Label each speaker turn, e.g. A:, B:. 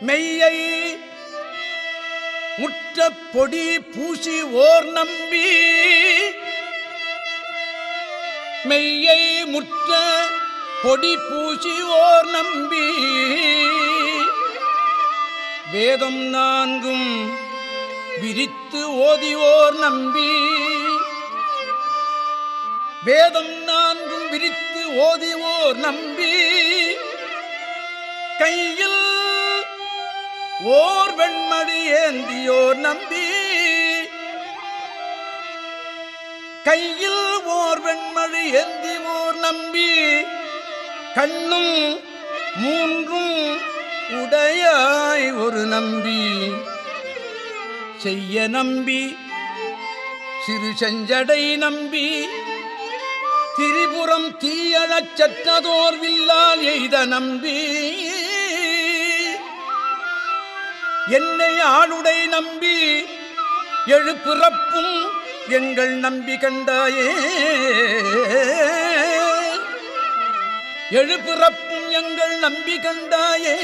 A: மெய்யை முற்ற பொடி பூசி ஓர் நம்பி. மெய்யை முற்ற பொடி பூசி ஓர் நம்பி. வேதம் நான்கும் விரித்து ஓதிவோர் நம்பி. வேதம் நான்கும் விரித்து ஓதிவோர் நம்பி. கையில் ஓர் வெண்மடி ஏந்தியோர் நம்பி. கையில் ஓர் வெண்மழி ஏந்தி ஓர் நம்பி. கண்ணும் மூன்றும் உடையாய் ஒரு நம்பி. செய்ய நம்பி சிறு செஞ்சடை நம்பி. திரிபுரம் தீயழச்சற்றதோர் வில்லால் எய்த நம்பி. என்னை ஆளுடை நம்பி எழுப்பிறப்பும் எங்கள் நம்பி கண்டாயே. எழுப்பிறப்பும் எங்கள் நம்பி கண்டாயே.